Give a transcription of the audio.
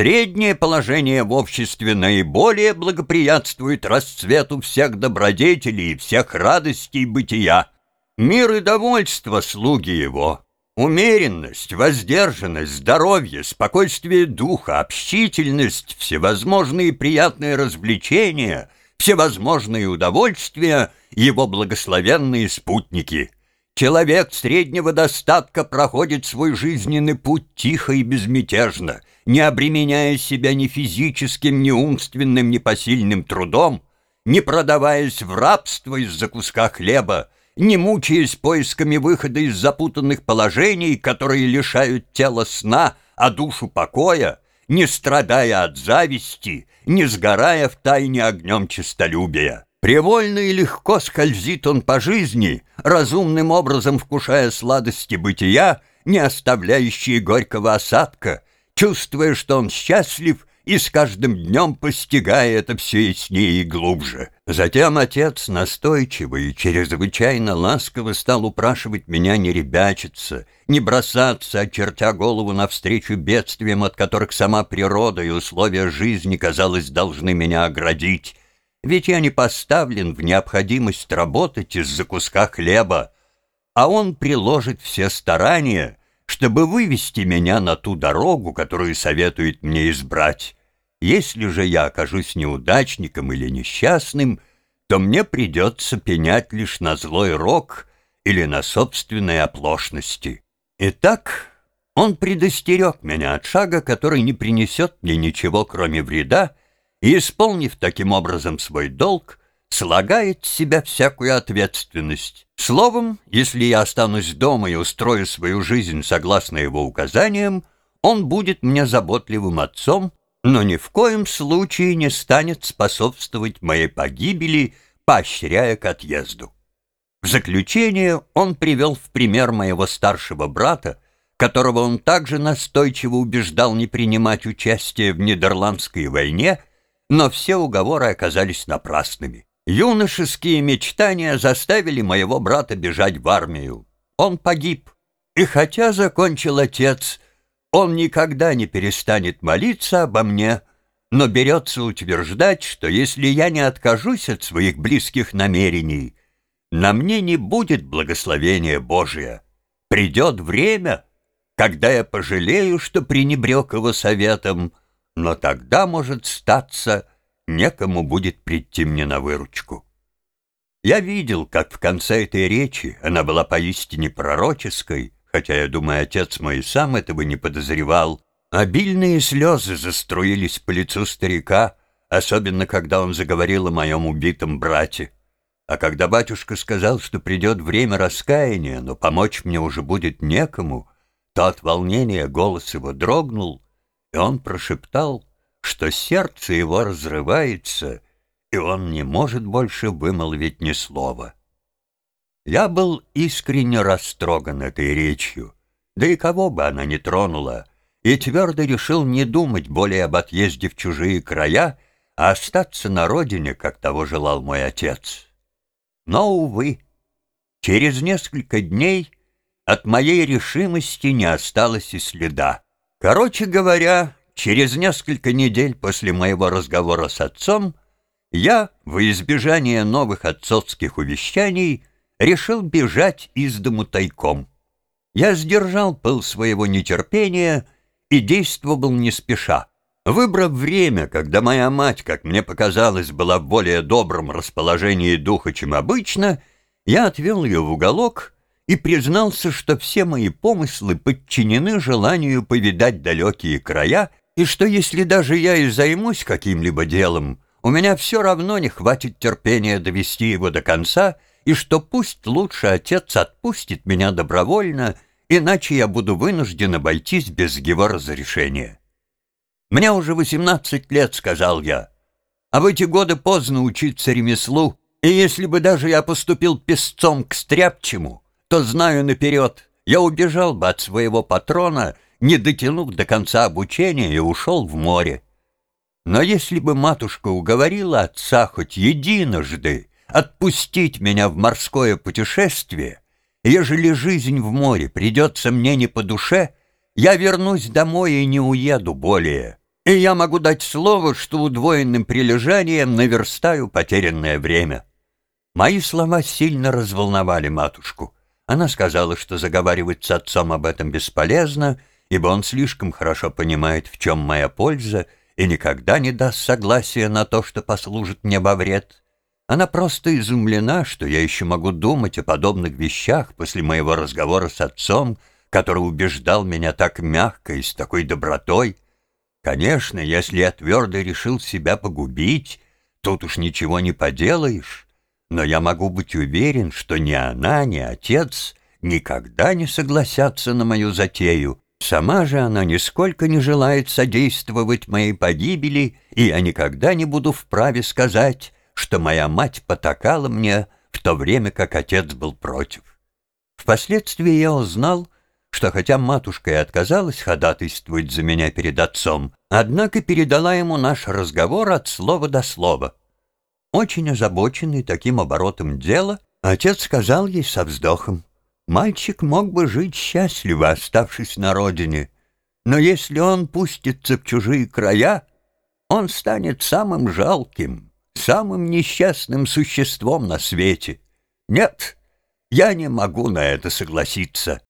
Среднее положение в обществе наиболее благоприятствует расцвету всех добродетелей и всех радостей бытия. Мир и довольство — слуги его. Умеренность, воздержанность, здоровье, спокойствие духа, общительность, всевозможные приятные развлечения, всевозможные удовольствия — его благословенные спутники. Человек среднего достатка проходит свой жизненный путь тихо и безмятежно, не обременяя себя ни физическим, ни умственным, ни посильным трудом, не продаваясь в рабство из-за куска хлеба, не мучаясь поисками выхода из запутанных положений, которые лишают тела сна, а душу покоя, не страдая от зависти, не сгорая в тайне огнем честолюбия. Привольно и легко скользит он по жизни, разумным образом вкушая сладости бытия, не оставляющие горького осадка, чувствуя, что он счастлив и с каждым днем постигая это все яснее и глубже. Затем отец настойчиво и чрезвычайно ласково стал упрашивать меня не ребячиться, не бросаться, очертя голову навстречу бедствиям, от которых сама природа и условия жизни, казалось, должны меня оградить. Ведь я не поставлен в необходимость работать из-за куска хлеба, а он приложит все старания, чтобы вывести меня на ту дорогу, которую советует мне избрать. Если же я окажусь неудачником или несчастным, то мне придется пенять лишь на злой рок или на собственной оплошности. Итак, он предостерег меня от шага, который не принесет мне ничего, кроме вреда, и, исполнив таким образом свой долг, слагает с себя всякую ответственность. Словом, если я останусь дома и устрою свою жизнь согласно его указаниям, он будет мне заботливым отцом, но ни в коем случае не станет способствовать моей погибели, поощряя к отъезду. В заключение он привел в пример моего старшего брата, которого он также настойчиво убеждал не принимать участие в Нидерландской войне, но все уговоры оказались напрасными. Юношеские мечтания заставили моего брата бежать в армию. Он погиб. И хотя закончил отец, он никогда не перестанет молиться обо мне, но берется утверждать, что если я не откажусь от своих близких намерений, на мне не будет благословения Божия. Придет время, когда я пожалею, что пренебрег его советом, но тогда, может статься, некому будет прийти мне на выручку. Я видел, как в конце этой речи она была поистине пророческой, хотя, я думаю, отец мой сам этого не подозревал. Обильные слезы заструились по лицу старика, особенно когда он заговорил о моем убитом брате. А когда батюшка сказал, что придет время раскаяния, но помочь мне уже будет некому, то от волнения голос его дрогнул, и он прошептал, что сердце его разрывается, и он не может больше вымолвить ни слова. Я был искренне растроган этой речью, да и кого бы она ни тронула, и твердо решил не думать более об отъезде в чужие края, а остаться на родине, как того желал мой отец. Но, увы, через несколько дней от моей решимости не осталось и следа. Короче говоря, через несколько недель после моего разговора с отцом я, во избежание новых отцовских увещаний, решил бежать из дому тайком. Я сдержал пыл своего нетерпения и действовал не спеша. Выбрав время, когда моя мать, как мне показалось, была в более добром расположении духа, чем обычно, я отвел ее в уголок и признался, что все мои помыслы подчинены желанию повидать далекие края, и что если даже я и займусь каким-либо делом, у меня все равно не хватит терпения довести его до конца — и что пусть лучше отец отпустит меня добровольно, иначе я буду вынужден обойтись без его разрешения. «Мне уже восемнадцать лет», — сказал я, — «а в эти годы поздно учиться ремеслу, и если бы даже я поступил песцом к стряпчему, то знаю наперед, я убежал бы от своего патрона, не дотянув до конца обучения и ушел в море. Но если бы матушка уговорила отца хоть единожды, отпустить меня в морское путешествие, ежели жизнь в море придется мне не по душе, я вернусь домой и не уеду более. и я могу дать слово, что удвоенным прилежанием наверстаю потерянное время. Мои слова сильно разволновали матушку. Она сказала, что заговаривать с отцом об этом бесполезно, ибо он слишком хорошо понимает, в чем моя польза, и никогда не даст согласия на то, что послужит мне во вред. Она просто изумлена, что я еще могу думать о подобных вещах после моего разговора с отцом, который убеждал меня так мягко и с такой добротой. Конечно, если я твердо решил себя погубить, тут уж ничего не поделаешь, но я могу быть уверен, что ни она, ни отец никогда не согласятся на мою затею. Сама же она нисколько не желает содействовать моей погибели, и я никогда не буду вправе сказать, что моя мать потакала мне в то время, как отец был против. Впоследствии я узнал, что хотя матушка и отказалась ходатайствовать за меня перед отцом, однако передала ему наш разговор от слова до слова. Очень озабоченный таким оборотом дела, отец сказал ей со вздохом, «Мальчик мог бы жить счастливо, оставшись на родине, но если он пустится в чужие края, он станет самым жалким, самым несчастным существом на свете. Нет, я не могу на это согласиться».